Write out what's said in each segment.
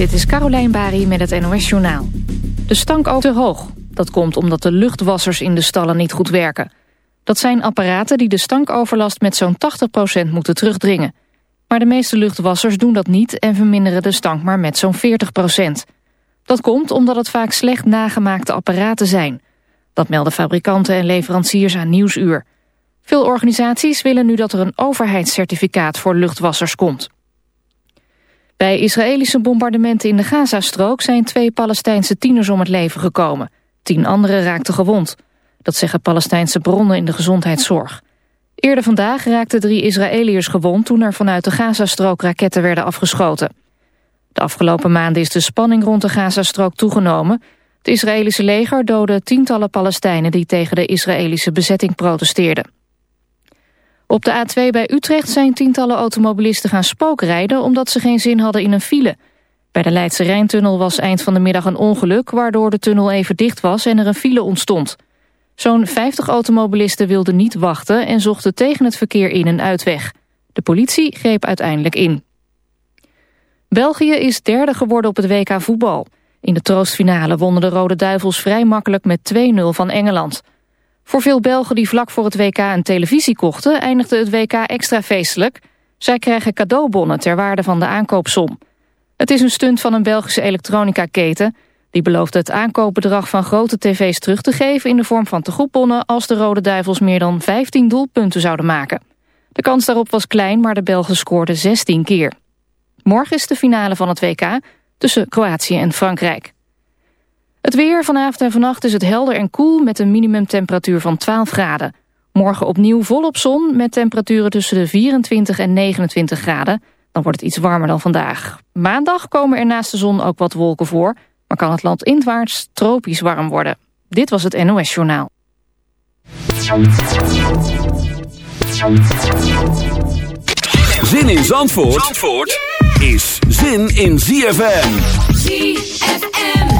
Dit is Carolijn Bari met het NOS Journaal. De stank ook te hoog. Dat komt omdat de luchtwassers in de stallen niet goed werken. Dat zijn apparaten die de stankoverlast met zo'n 80% moeten terugdringen. Maar de meeste luchtwassers doen dat niet en verminderen de stank maar met zo'n 40%. Dat komt omdat het vaak slecht nagemaakte apparaten zijn. Dat melden fabrikanten en leveranciers aan Nieuwsuur. Veel organisaties willen nu dat er een overheidscertificaat voor luchtwassers komt. Bij Israëlische bombardementen in de Gazastrook zijn twee Palestijnse tieners om het leven gekomen. Tien anderen raakten gewond. Dat zeggen Palestijnse bronnen in de gezondheidszorg. Eerder vandaag raakten drie Israëliërs gewond toen er vanuit de Gazastrook raketten werden afgeschoten. De afgelopen maanden is de spanning rond de Gazastrook toegenomen. Het Israëlische leger doodde tientallen Palestijnen die tegen de Israëlische bezetting protesteerden. Op de A2 bij Utrecht zijn tientallen automobilisten gaan spookrijden... omdat ze geen zin hadden in een file. Bij de Leidse Rijntunnel was eind van de middag een ongeluk... waardoor de tunnel even dicht was en er een file ontstond. Zo'n 50 automobilisten wilden niet wachten... en zochten tegen het verkeer in een uitweg. De politie greep uiteindelijk in. België is derde geworden op het WK voetbal. In de troostfinale wonnen de Rode Duivels vrij makkelijk met 2-0 van Engeland... Voor veel Belgen die vlak voor het WK een televisie kochten... eindigde het WK extra feestelijk. Zij krijgen cadeaubonnen ter waarde van de aankoopsom. Het is een stunt van een Belgische elektronica-keten... die belooft het aankoopbedrag van grote tv's terug te geven... in de vorm van tegoedbonnen als de Rode Duivels meer dan 15 doelpunten zouden maken. De kans daarop was klein, maar de Belgen scoorden 16 keer. Morgen is de finale van het WK tussen Kroatië en Frankrijk. Het weer vanavond en vannacht is het helder en koel met een minimumtemperatuur van 12 graden. Morgen opnieuw volop zon met temperaturen tussen de 24 en 29 graden. Dan wordt het iets warmer dan vandaag. Maandag komen er naast de zon ook wat wolken voor... maar kan het land inwaarts tropisch warm worden. Dit was het NOS Journaal. Zin in Zandvoort, Zandvoort? is zin in ZFM. ZFM.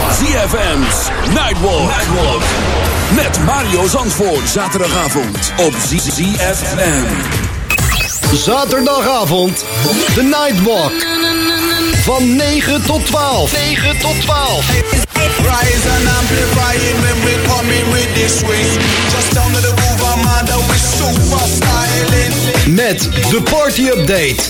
ZFM's Nightwalk. Nightwalk. Met Mario Zandvoort. Zaterdagavond op ZFM. Zaterdagavond. De Nightwalk. Van 9 tot 12. 9 tot 12. Rise and amplify it when we come in with this. Just down to the groove, I'm styling. Met de party update.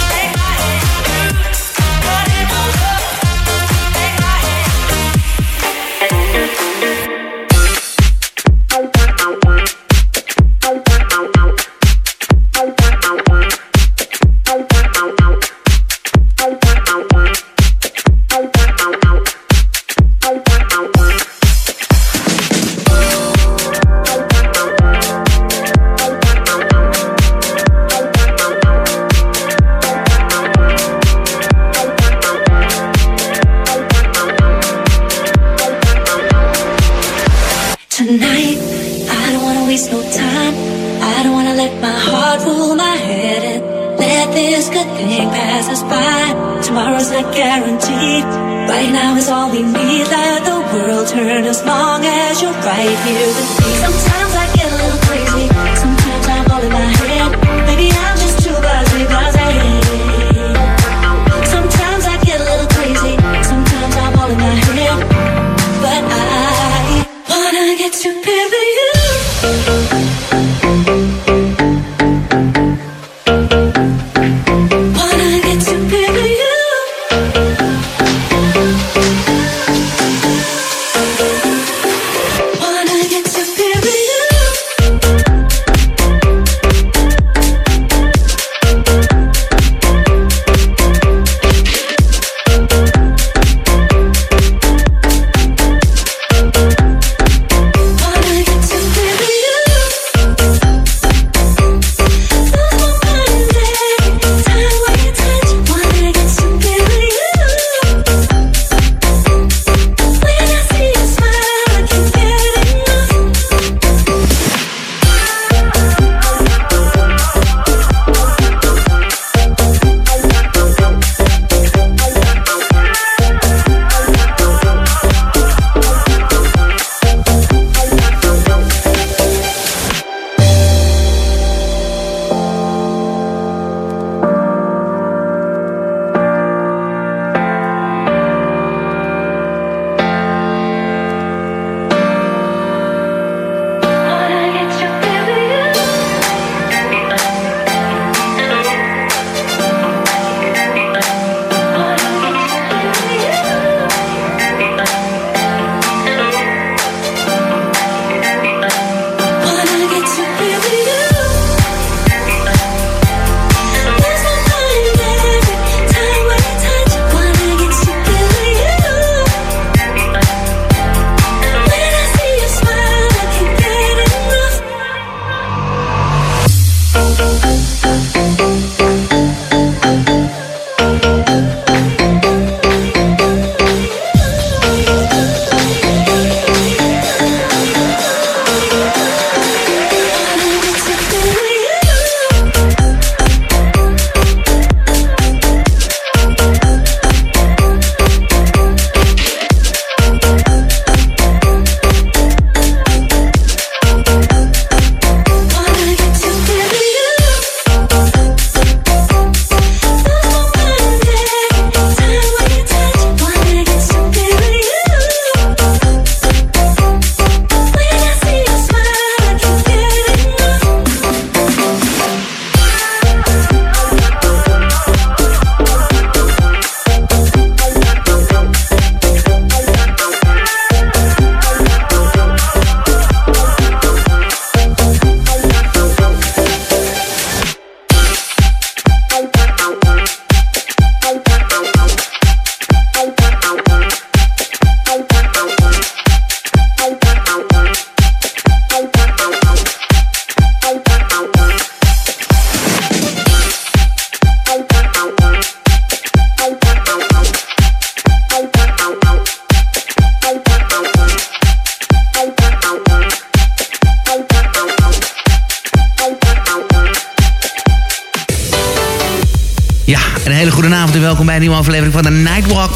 Een nieuwe aflevering van de Nightwalk.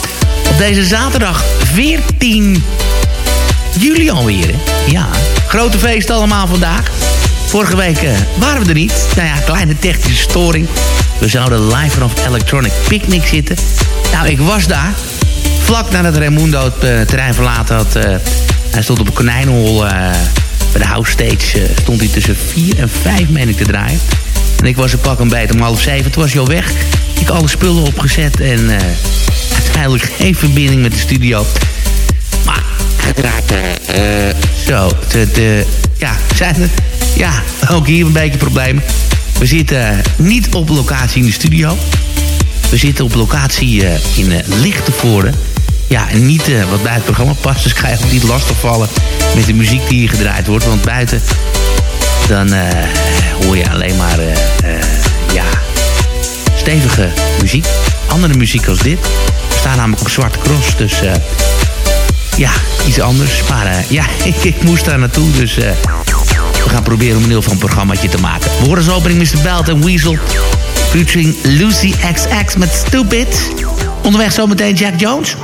Op deze zaterdag 14 juli alweer. Hè? Ja, grote feest allemaal vandaag. Vorige week eh, waren we er niet. Nou ja, kleine technische storing. We zouden live vanaf Electronic Picnic zitten. Nou, ik was daar. Vlak nadat Raimundo het eh, terrein verlaten had. eh, hij stond op een konijnenhol bij de house stage. stond hij tussen 4 en 5 meen ik te draaien. En ik was een pak een beet om half zeven. Toen was hij al weg. Ik alle spullen opgezet en eh, uiteindelijk geen verbinding met de studio. Maar uiteraard, eh, eh, zo, de, de, ja, zijn er, ja, ook hier een beetje problemen. We zitten niet op locatie in de studio. We zitten op locatie eh, in uh, Lichtenvoorde. Ja, en niet wat bij het programma past. Dus ga je niet lastigvallen met de muziek die hier gedraaid wordt. Want buiten, dan hoor je alleen maar, ja, stevige muziek. Andere muziek als dit. We staan namelijk op Zwarte Cross, dus eh, ja, iets anders. Maar eh, ja, ik, ik moest daar naartoe, dus eh, we gaan proberen om een heel van een programmaatje te maken. We horen als opening Mr. Belt en Weasel. Featuring Lucy XX met Stupid. Onderweg zometeen Jack Jones.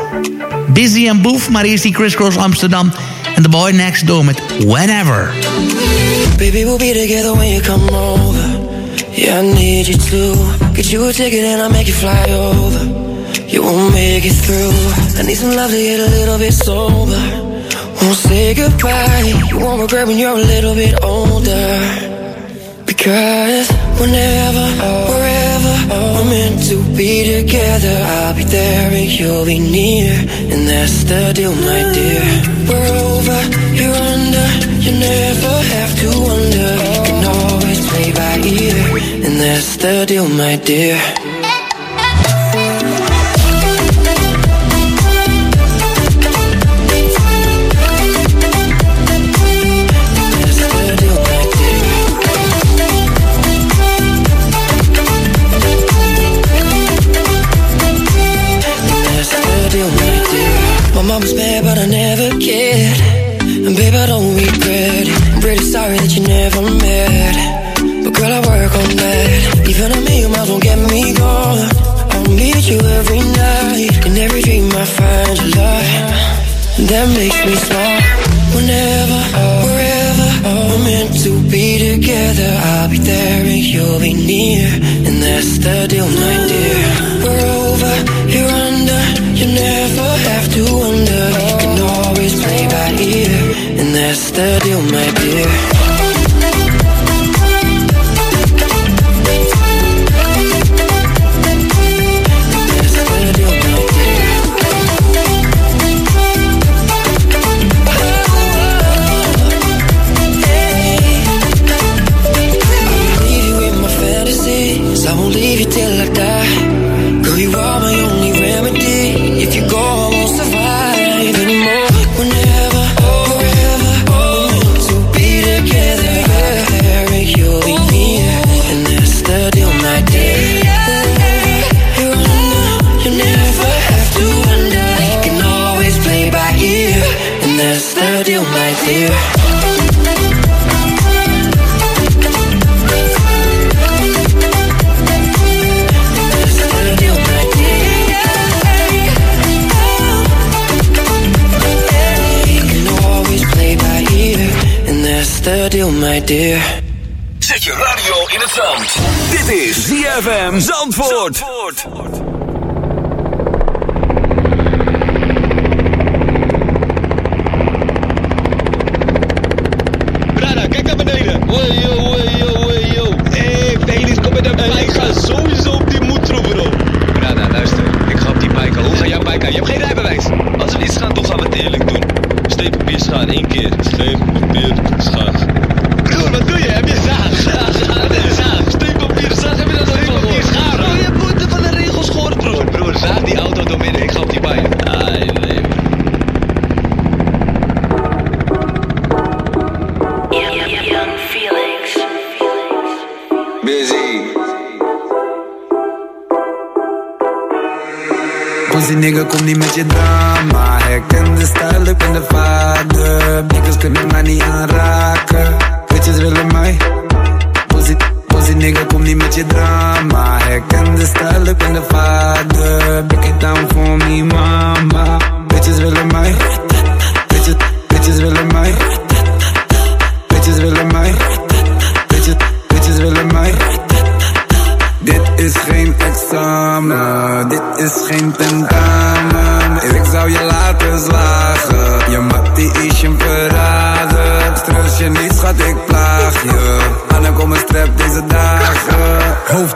Busy and Boof, maar eerst die Criss Cross Amsterdam. En The Boy Next Door met Whenever. Baby, we'll be together when you come over. Yeah, I need you to get you a ticket and I'll make you fly over. You won't make it through. I need some love to get a little bit sober. Won't say goodbye. You won't regret when you're a little bit older. Because whenever, wherever we're meant to be together, I'll be there and you'll be near. And that's the deal, my dear. We're over, you're under. You never have to wonder. You can always play by ear. And that's the deal, my dear. That makes me smile. Whenever, wherever, we're meant to be together. I'll be there and you'll be near. And that's the deal, my dear. We're over, you're under. You never have to wonder. You can always play by ear. And that's the deal, my dear. Dear. Zet je radio in het zand. Dit is ZFM Zandvoort. Brada, kijk naar beneden. Wee yo. Hé, Felix, kom met een bike. Ik ga sowieso op die moedtroep, bro. Brada, luister. Ik ga op die bike. Hoe ga jouw bike aan? Je hebt geen rijbewijs. Als we iets gaan, toch gaan we het nigga, kom niet met je drama. Herken de stijl, ik ben de vader. Niggas kunnen mij niet aanraken. Bitches willen mij. Pussy, pussy nigga, kom niet met je drama. Herken de stijl, ik ben de vader. Break it down for me, mama. Bitches willen mij. Bitches,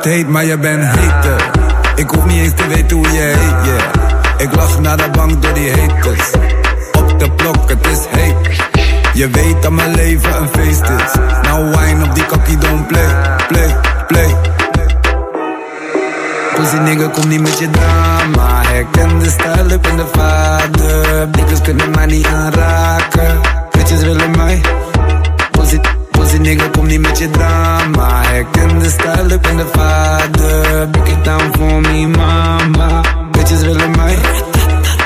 Hoofd heet, maar je bent heter. Ik hoef niet eens te weten hoe je heet, yeah. Ik lach naar de bank door die haters. Op de blok, het is heet. Je weet dat mijn leven een feest is. Nou wine op die kakkie, don't play, play, play. Pussy nigga, kom niet met je drama. Herken de stijl, ik ben de vader. Niggas kunnen mij niet aanraken. Bitches willen mij. Deze nigga kom niet met je drama. Ik ken de stijl, ik ben de vader. Break it down voor me mama. Bitches willen mij.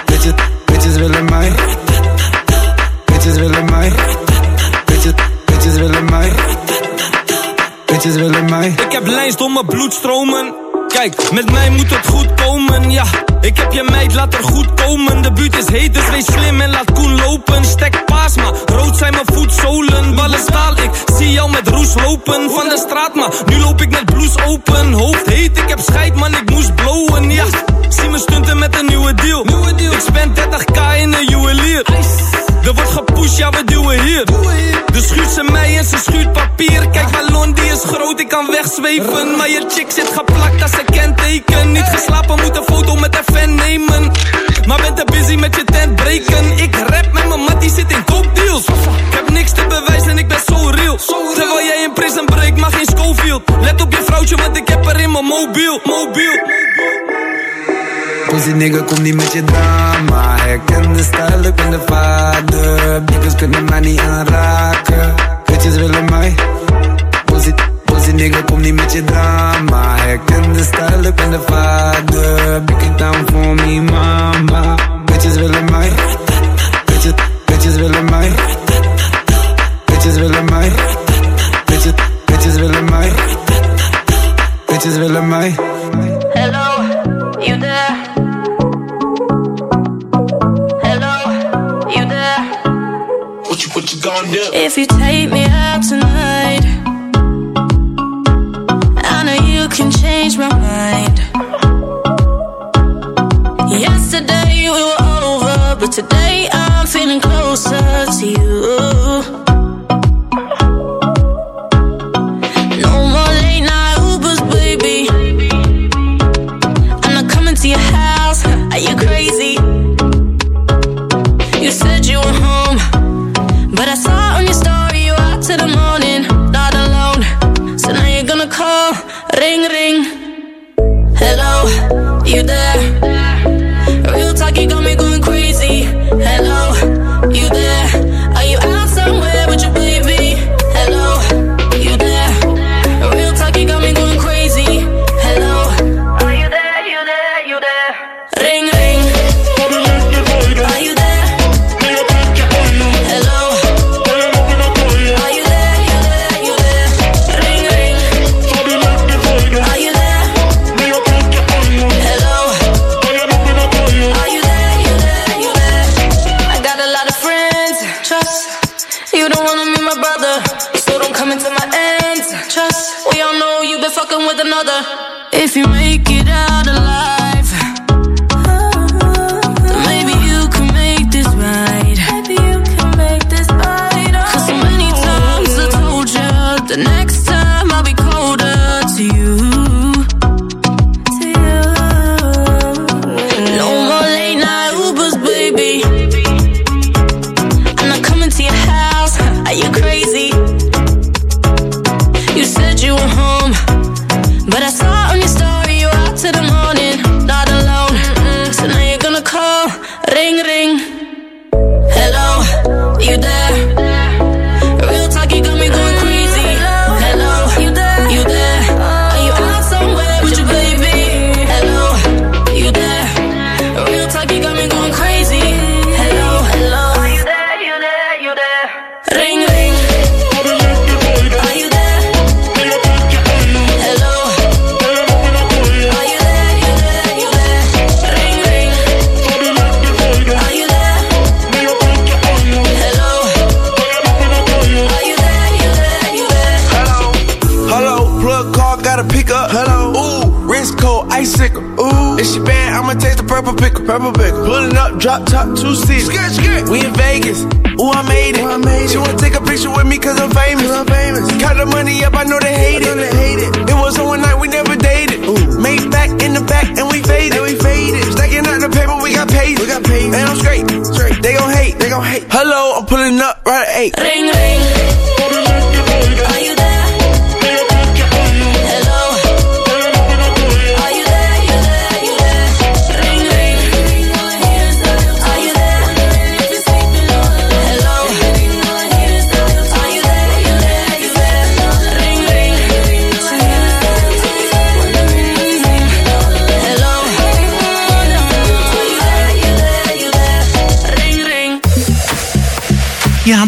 Bitches, bitches willen mij. Bitches willen mij. Bitches, bitches willen mij. Bitches willen mij. Ik heb lijst om mijn bloed stromen. Kijk, met mij moet het goed komen, ja. Ik heb je meid, laat er goed komen. De buurt is heet, dus wees slim en laat Koen lopen. Stek paas, maar rood zijn mijn voetzolen. Ballen staal, ik zie jou met roes lopen. Van de straat, maar nu loop ik met blouse open. Hoofd heet, ik heb scheid, man, ik moest blowen, ja. Zie me stunten met een nieuwe deal. Ik spend 30k in een juwelier. Er wordt gepusht, ja, we duwen hier. Dus schuurt ze mij en ze schuurt papier. Kijk, ballon die is groot, ik kan wegzweven. Maar je chick zit geplakt als ze kenteken. Niet geslapen, moet een foto met een fan nemen. Maar ben te busy met je tent breken. Ik rap met mijn mat, die zit in koopdeals. Ik heb niks te bewijzen, ik ben zo real. Terwijl jij in prison break, maar geen Schofield. Let op je vrouwtje, want ik heb er in mijn mobiel. Mobiel. Pussy nigga, kom niet met je drama. Herken de stijl, ik ben de vader. Niggas kunnen mij niet aanraken. Bitches willen mij. Pussy, pussy nigga, kom niet met je drama. Herken de stijl, ik ben de vader. Break it down for me, mama. Bitches willen mij. Bitches, bitches willen mij. Bitches willen mij. Bitches, bitches willen mij. Bitches willen mij. What you, gonna do? If you take me out tonight, I know you can change my mind. Yesterday we were over, but today I'm feeling closer to you. Drop top, two seats. Skit, skit. We in Vegas. Ooh, I made it. Ooh, I made she wanna take a picture with me cause I'm famous. Cause I'm famous. Count the money up, I know they hate it. They hate it. It was on one night, we never dated. Ooh. Made back in the back and we faded. And we faded. Stacking out the paper, we got paid. We got paid. And I'm straight. Straight. They gon' hate. They gon' hate. Hello, I'm pulling up right at eight. Ring ring.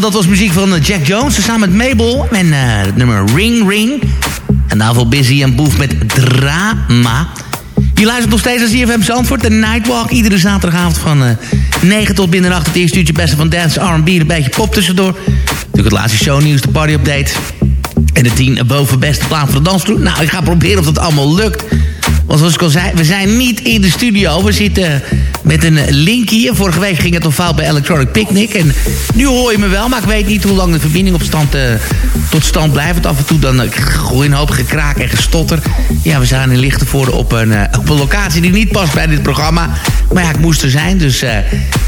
Dat was muziek van eh, Jack Jones. Samen met Mabel. En eh, het nummer Ring Ring. En daarvoor Busy en Boef met Drama. Je luistert nog steeds naar CFM Zandvoort, de Nightwalk. Iedere zaterdagavond van uh, 9 tot 8 het eerste uurtje beste van dance, R&B, een beetje pop tussendoor. Natuurlijk het laatste shownieuws, de party update. En de 10 boven beste plaat voor de dansgroep. Nou, ik ga proberen of dat allemaal lukt. Want zoals ik al zei, we zijn niet in de studio. We zitten met een link hier. Vorige week ging het al fout bij Electronic Picnic. En nu hoor je me wel, maar ik weet niet hoe lang de verbinding op stand, uh, tot stand blijft. Want af en toe dan uh, gooi een hoop gekraak en gestotter. Ja, we zijn in Lichtenvoorde op een, uh, op een locatie die niet past bij dit programma. Maar ja, ik moest er zijn. Dus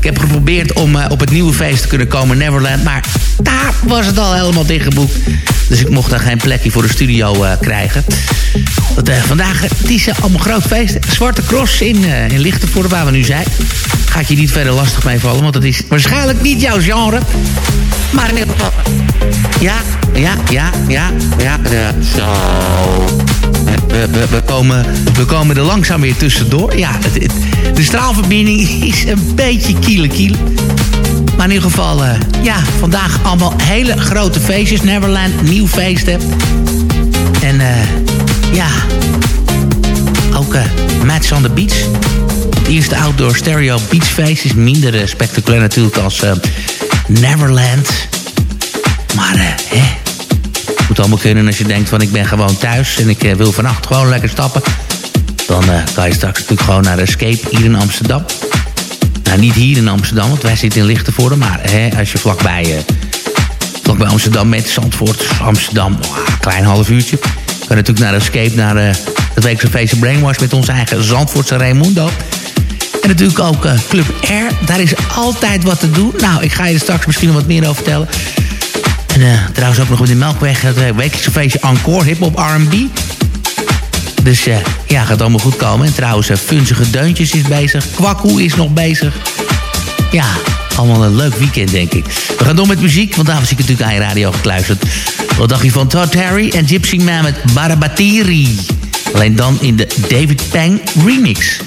ik heb geprobeerd om op het nieuwe feest te kunnen komen, Neverland. Maar daar was het al helemaal dichtgeboekt. Dus ik mocht daar geen plekje voor de studio krijgen. Want, vandaag, het is allemaal groot feest. Zwarte Cross in, in Lichtenvoorde, waar we nu zijn. Ga ik je niet verder lastig mee vallen, want dat is waarschijnlijk niet jouw genre. Maar in ieder geval... Ja, ja, ja, ja, ja. zo. We, we, komen, we komen er langzaam weer tussendoor. Ja, de straalverbinding is een beetje kiele. Maar in ieder geval, uh, ja, vandaag allemaal hele grote feestjes. Neverland, nieuw feesten. En uh, ja, ook uh, Match on the Beach. Het eerste outdoor stereo beachfeest is minder spectaculair natuurlijk als Neverland. Maar, hè. Moet allemaal kunnen als je denkt van ik ben gewoon thuis en ik wil vannacht gewoon lekker stappen. Dan kan je straks natuurlijk gewoon naar Escape hier in Amsterdam. Nou, niet hier in Amsterdam, want wij zitten in Lichtenvoorde. Maar hè, als je vlakbij, vlakbij Amsterdam met Zandvoort, Amsterdam, oh, een klein half uurtje. Kan natuurlijk naar Escape, naar het weekse feestje Brainwash met onze eigen Zandvoortse Raimundo. En natuurlijk ook uh, Club R. Daar is altijd wat te doen. Nou, ik ga je er straks misschien nog wat meer over vertellen. En uh, trouwens ook nog met de Melkweg. Het uh, wekelijkse feestje Encore, hip-hop R&B. Dus ja, gaat allemaal goed komen. En trouwens, Funzige Deuntjes is bezig. Kwakkoe is nog bezig. Ja, allemaal een leuk weekend, denk ik. We gaan door met muziek, want daar was ik natuurlijk aan je radio gekluisterd. Wat dacht je van Todd Harry en Gypsy Man met Barabatiri? Alleen dan in de David Pang remix.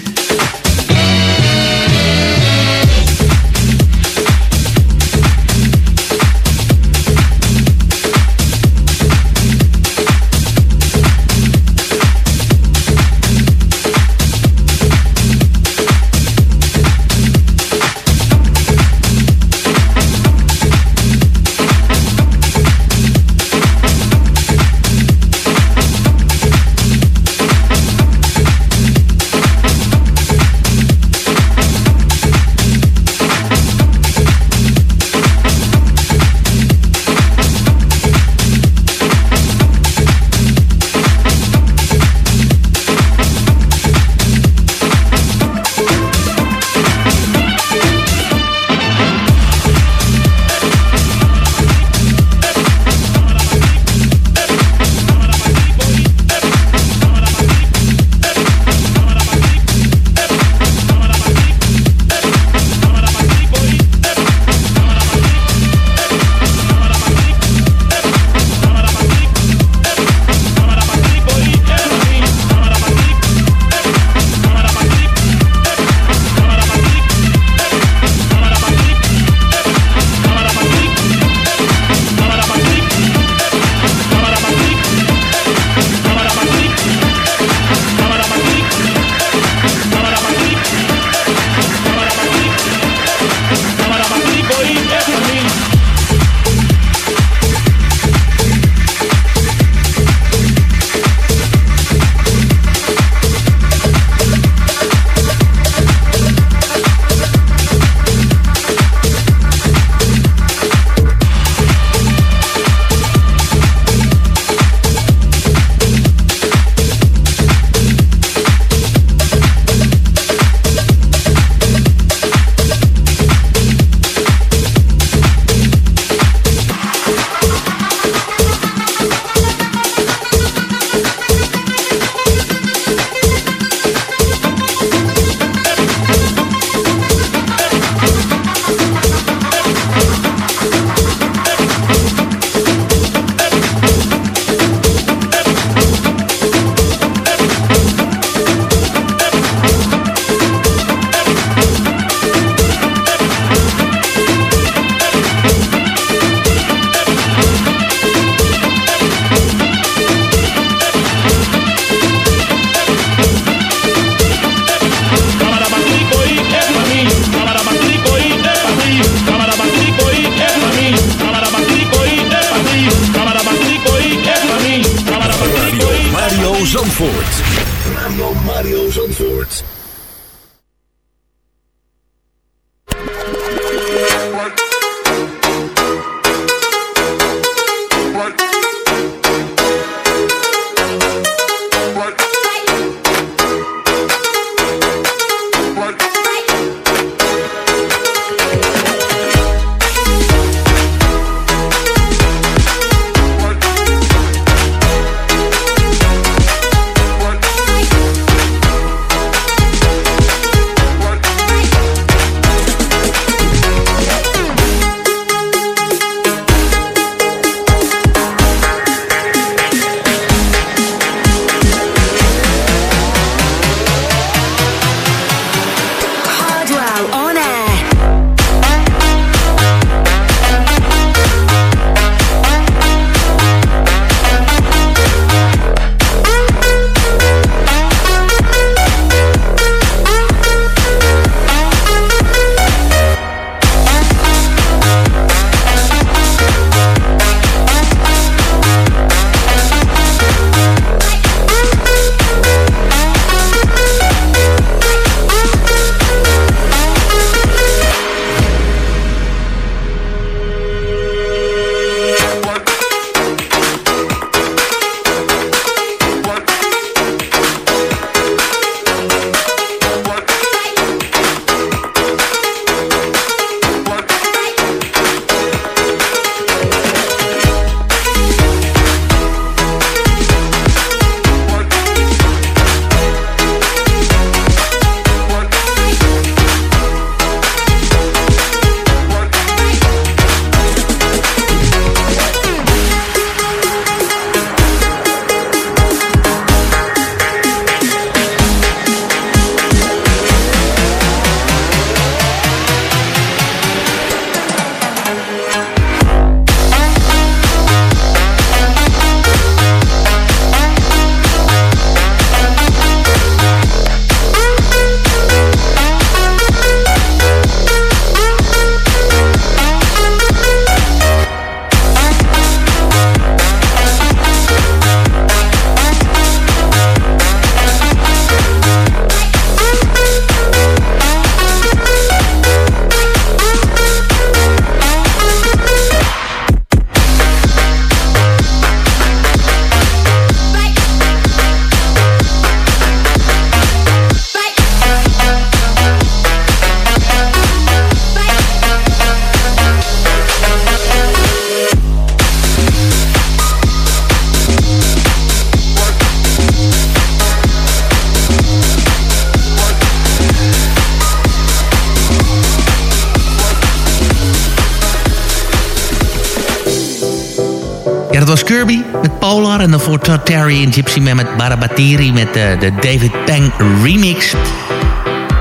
Kirby met Polar. En dan voor Terry en Gypsy Man met Barabatiri met de, de David Pang remix.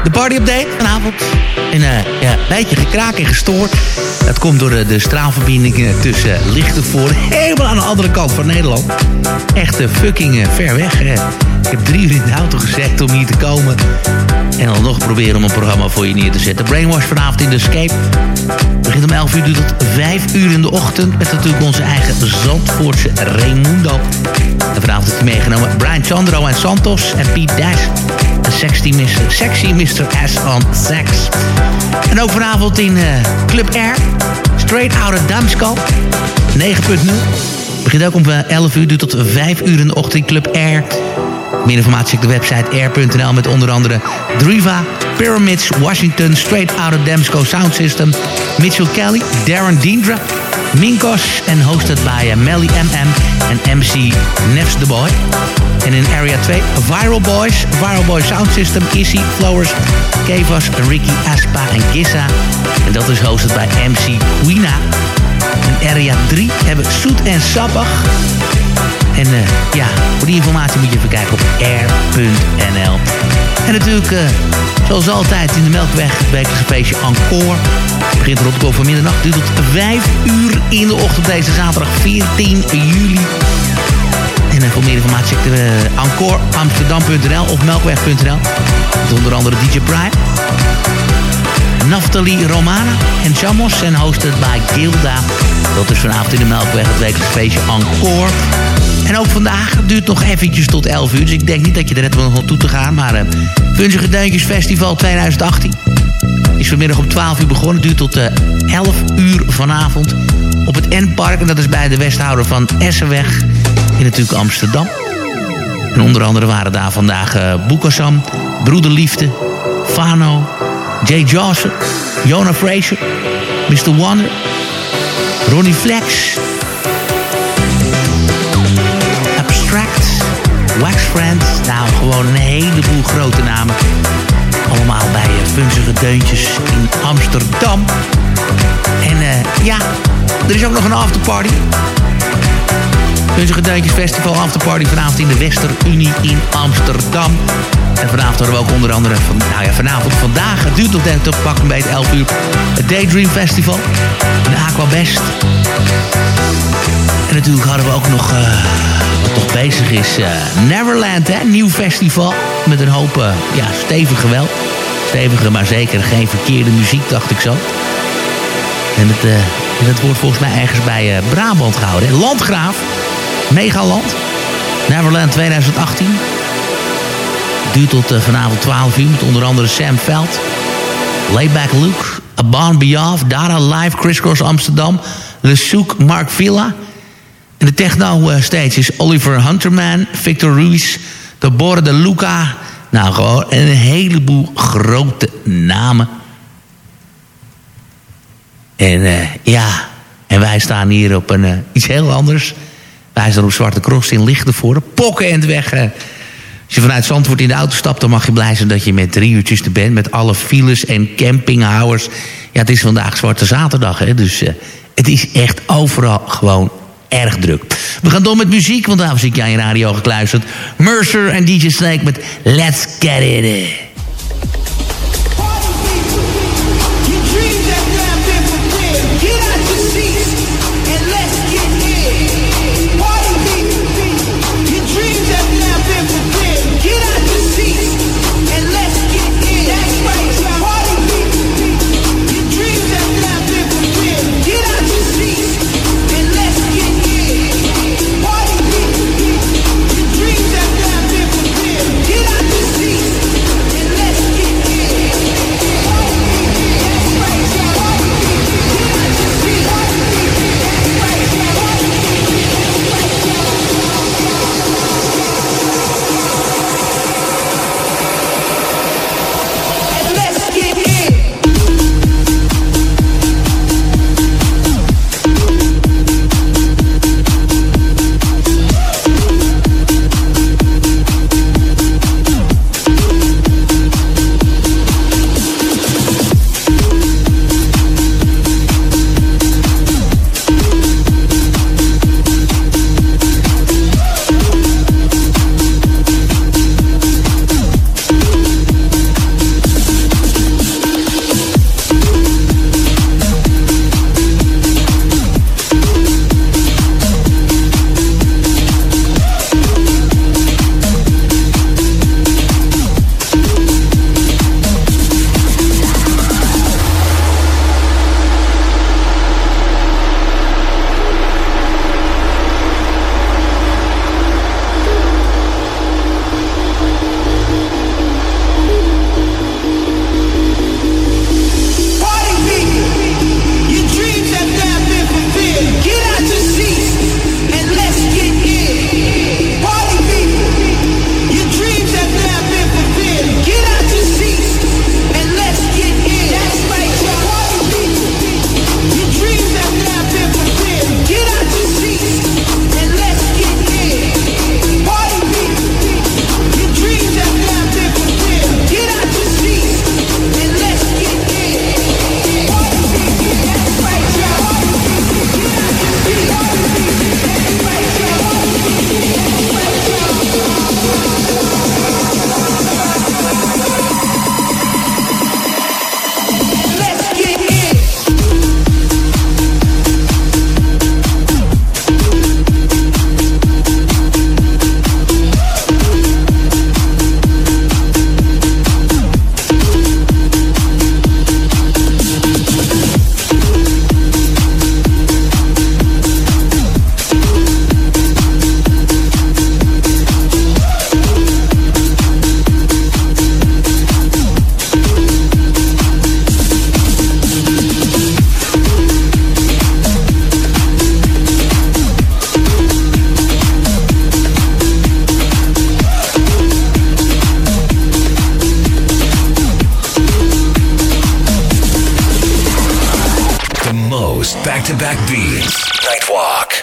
De party update vanavond. En uh, ja, een beetje gekraak en gestoord. Dat komt door de, de straalverbindingen tussen Lichtenvoort... helemaal aan de andere kant van Nederland. Echt uh, fucking ver weg. ik heb drie uur in de auto gezegd om hier te komen. En dan nog proberen om een programma voor je neer te zetten. Brainwash vanavond in de Escape. Begint om 11 uur, tot 5 uur in de ochtend. Met natuurlijk onze eigen Zandvoortse Raimundo. En vanavond heeft hij meegenomen Brian Chandro en Santos en Pete Dash. Sexy Mr. Sexy Mr. S on Sex. En ook vanavond in uh, Club Air. Straight Out of Damsko. 9.0. Begint ook om 11 uur, duurt tot 5 uur in de ochtend Club Air. Meer informatie op de website air.nl met onder andere Driva, Pyramids, Washington, Straight Outta Damsco Sound System, Mitchell Kelly, Darren Deendra, Minkos en hosted bij Melly MM en MC Nefs the Boy. En in Area 2 Viral Boys, Viral Boy Sound System, Issy, Flowers, Kevas, Ricky, Aspa en Gissa. En dat is hosted bij MC Quina. In Area 3 hebben we Zoet en Sappig. En uh, ja, voor die informatie moet je even kijken op air.nl. En natuurlijk, uh, zoals altijd in de Melkweg, het feestje Encore. Het begint rond de van middernacht, duurt tot 5 uur in de ochtend deze zaterdag 14 juli. En uh, voor meer informatie check uh, encoreamsterdam.nl of melkweg.nl. Met onder andere DJ Prime. Naftali Romana en Chamos en hosted bij Gilda. Dat is vanavond in de Melkweg het wekelijks feestje Encore. En ook vandaag het duurt nog eventjes tot 11 uur. Dus ik denk niet dat je er net nog naartoe te gaan. Maar uh, Vunzige Deuntjes Festival 2018 is vanmiddag om 12 uur begonnen. Het duurt tot uh, 11 uur vanavond op het N-park. En dat is bij de wethouder van Essenweg in natuurlijk Amsterdam. En onder andere waren daar vandaag uh, Broederliefde, Fano, Jay Johnson, Jonah Fraser, Mr. Wonder, Ronnie Flex, Abstract, Wax Friends. Nou, gewoon een heleboel grote namen. Allemaal bij Funzige Deuntjes in Amsterdam. En uh, ja, er is ook nog een afterparty. Funzige Deuntjes Festival Afterparty vanavond in de Westerunie in Amsterdam. En vanavond hadden we ook onder andere, van, nou ja, vanavond, vandaag, het duurt nog tot pak een beetje 11 uur, het Daydream Festival in Aquabest. En natuurlijk hadden we ook nog, uh, wat nog bezig is, uh, Neverland, hè, nieuw festival met een hoop, uh, ja, stevige wel. Stevige, maar zeker geen verkeerde muziek, dacht ik zo. En het, en het wordt volgens mij ergens bij Brabant gehouden, hè. Landgraaf, Megaland, Neverland 2018 duurt tot uh, vanavond 12 uur met onder andere Sam Veld, Layback Luke, Aban Biaf, Dara Live, Chris Cross Amsterdam, Le Souk, Mark Villa. En de techno stage is Oliver Hunterman, Victor Ruiz, Deborah de Luca. Nou, gewoon een heleboel grote namen. En uh, ja, en wij staan hier op een, iets heel anders. Wij staan op Zwarte Cross in Lichtenvoorde, pokken en weg als je vanuit Zandvoort in de auto stapt, dan mag je blij zijn dat je met drie uurtjes er bent. Met alle files en campinghouders. Ja, het is vandaag Zwarte Zaterdag, hè. Dus uh, het is echt overal gewoon erg druk. We gaan door met muziek, want daarom ik je aan je radio gekluisterd. Mercer en DJ Snake met Let's Get It. back to back beats. Nightwalk.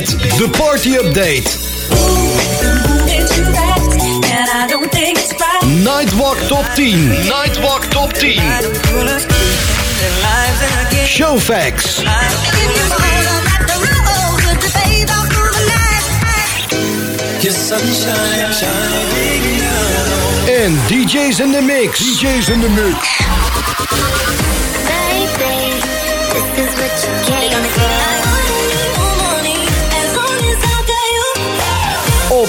met de Party Update. Nightwalk Top 10. Nightwalk Top 10. Showfax. En DJ's in the mix. DJ's in the mix. This is what you get.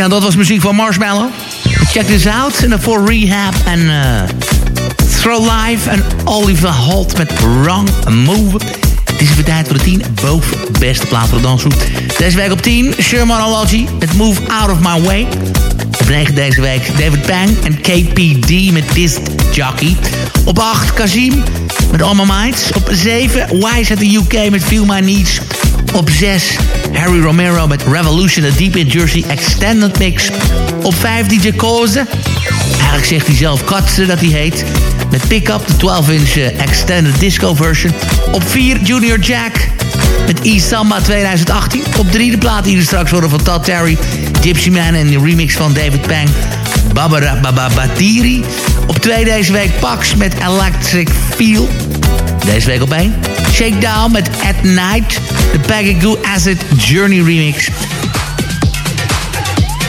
Ja, dat was muziek van Marshmallow. Check this out. En daarvoor Rehab en uh, Throw Life en Oliver Holt met Wrong Move. Het is even tijd voor de 10 boven beste plaat voor de danshoek. Deze week op 10 Shermanology met Move Out of My Way. Op 9 deze week David Pang en KPD met This Jockey. Op 8 Kazim met All My Minds. Op 7 Wise at the UK met Feel My Needs. Op 6 Harry Romero met Revolution, a Deep in Jersey Extended Mix. Op 5 DJ Koze. Eigenlijk zegt hij zelf Katze dat hij heet. Met Pick Up, de 12-inch eh, Extended Disco version. Op 4 Junior Jack met E Samba 2018. Op 3 de plaat die er straks worden van Todd Terry, Gypsy Man en de remix van David Pang. Babara Baba Batiri. Op 2 deze week Pax met Electric Feel. Deze week op 1. Shakedown met At Night. De Goo Acid Journey remix.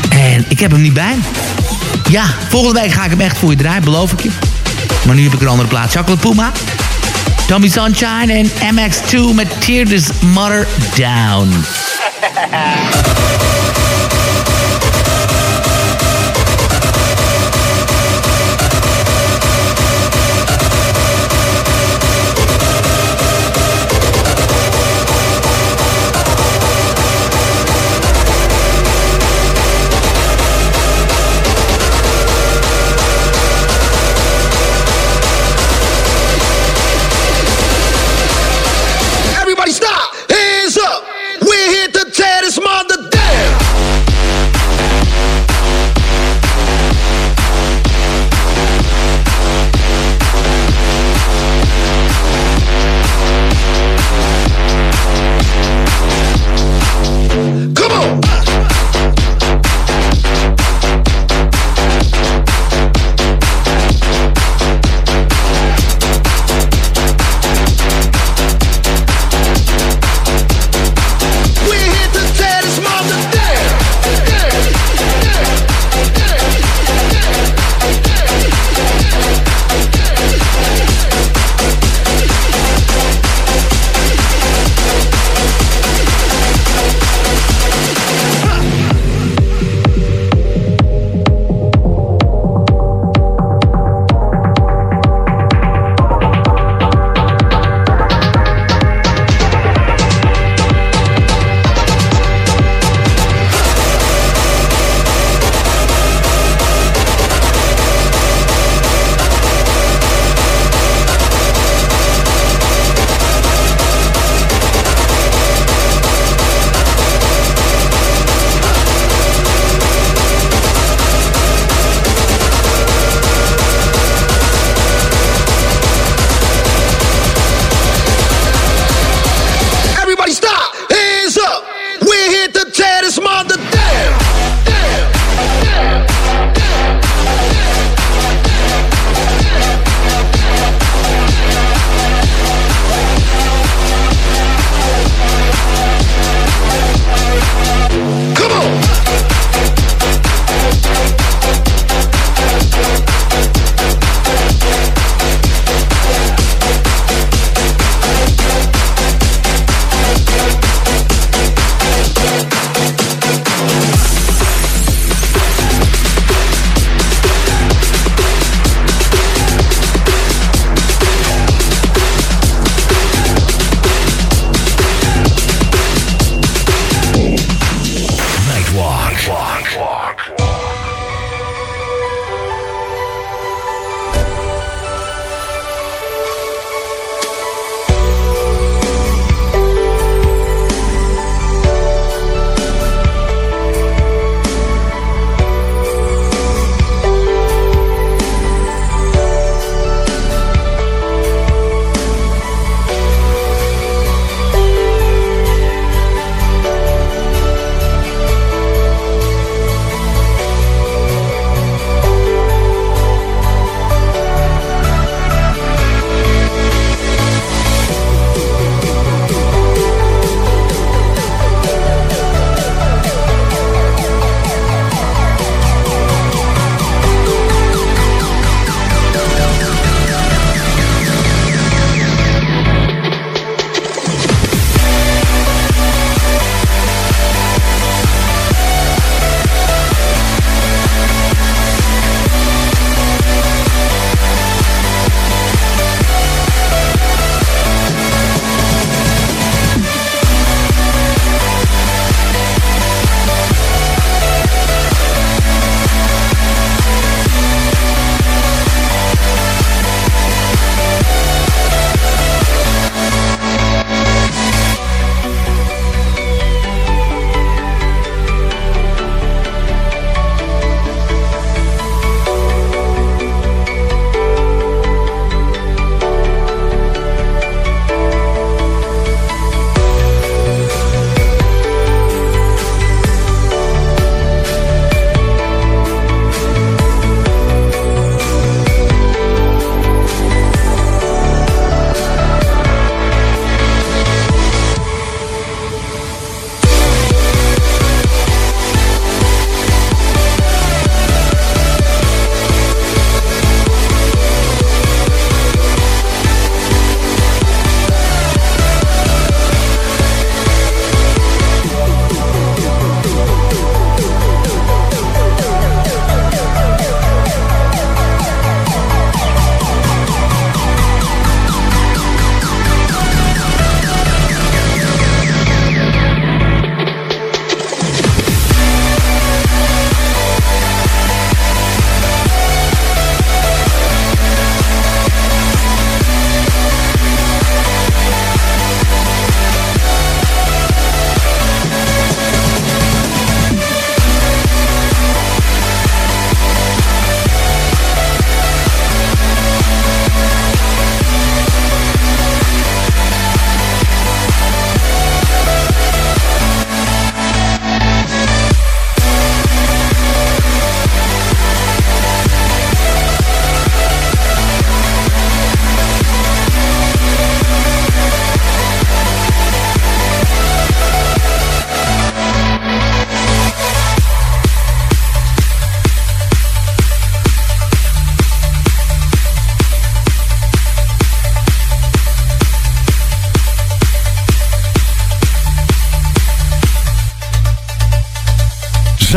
En ik heb hem niet bij. Ja, volgende week ga ik hem echt voor je draaien, beloof ik je. Maar nu heb ik een andere plaats. Chocolate Puma. Tommy Sunshine en MX2 met tear this mother down!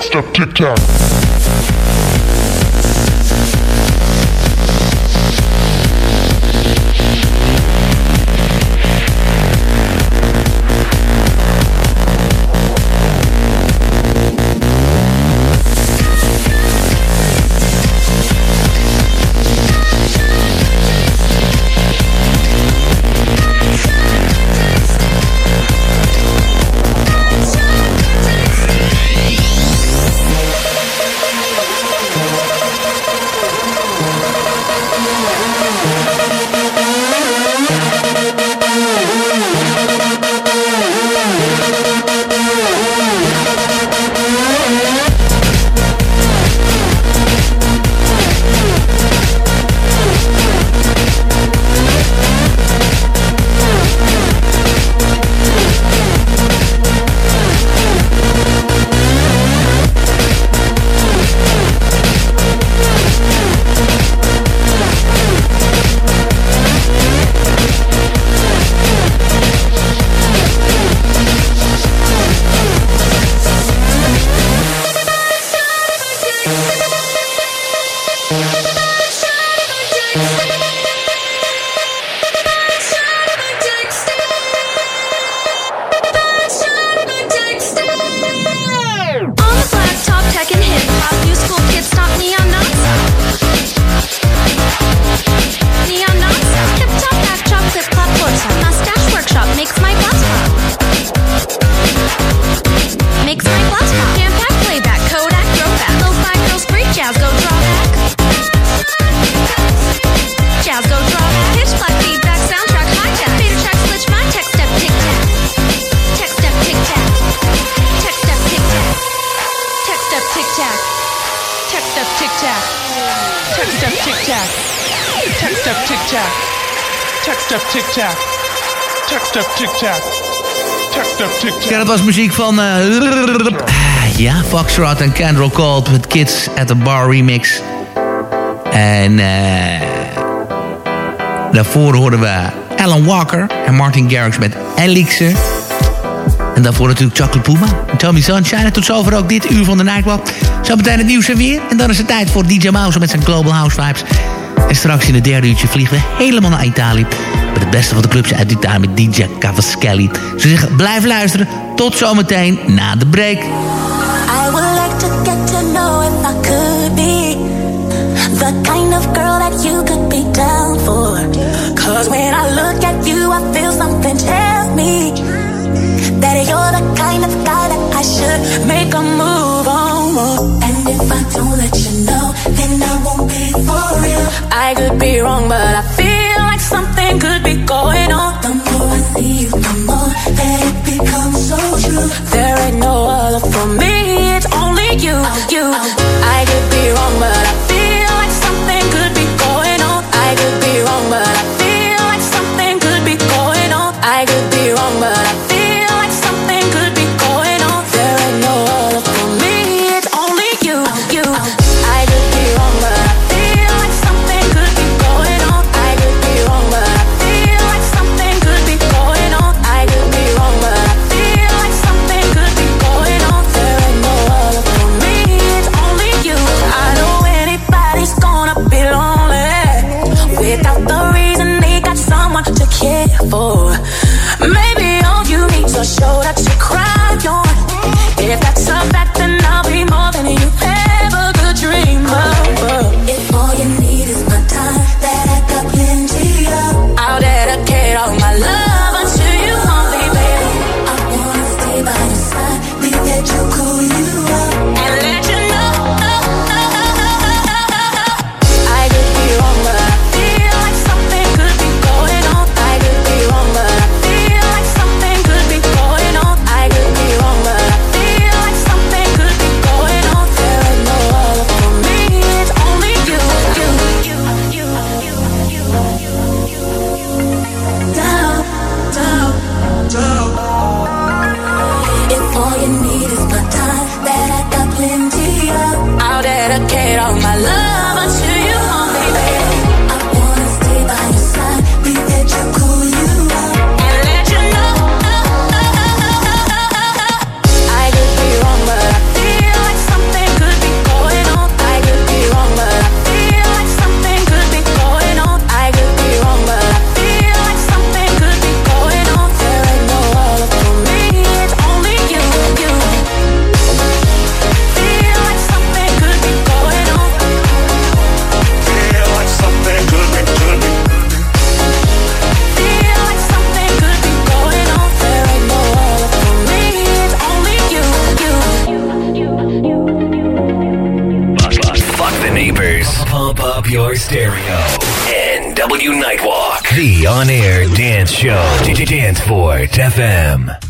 Step tic tac. Ja, dat was muziek van... Uh, ja, Foxtrot en Kendall Cold met Kids at the Bar remix. En uh, daarvoor hoorden we Alan Walker en Martin Garrix met Elixir. En daarvoor natuurlijk Chocolate Puma en Tommy Sunshine. En tot zover ook dit uur van de Nightwalk. Zo meteen het nieuws en weer. En dan is het tijd voor DJ Mouse met zijn Global House Vibes. En straks in het derde uurtje vliegen we helemaal naar Italië. Met het beste van de clubs uit Italië met DJ Cavaschelli. Ze zeggen, blijf luisteren. Tot zometeen na de break. I would like to get to know if I could be The kind of girl that you could be down for Cause when I look at you I feel something tell me That you're the kind of guy that I should make a move on And if I don't let you know Then I won't be for real I could be wrong but I something could be going on The more I see you the more that it becomes so true. There ain't no other for me, it's only you, you. I could be wrong, but I stereo. NW Nightwalk. The on-air dance show. Danceport FM.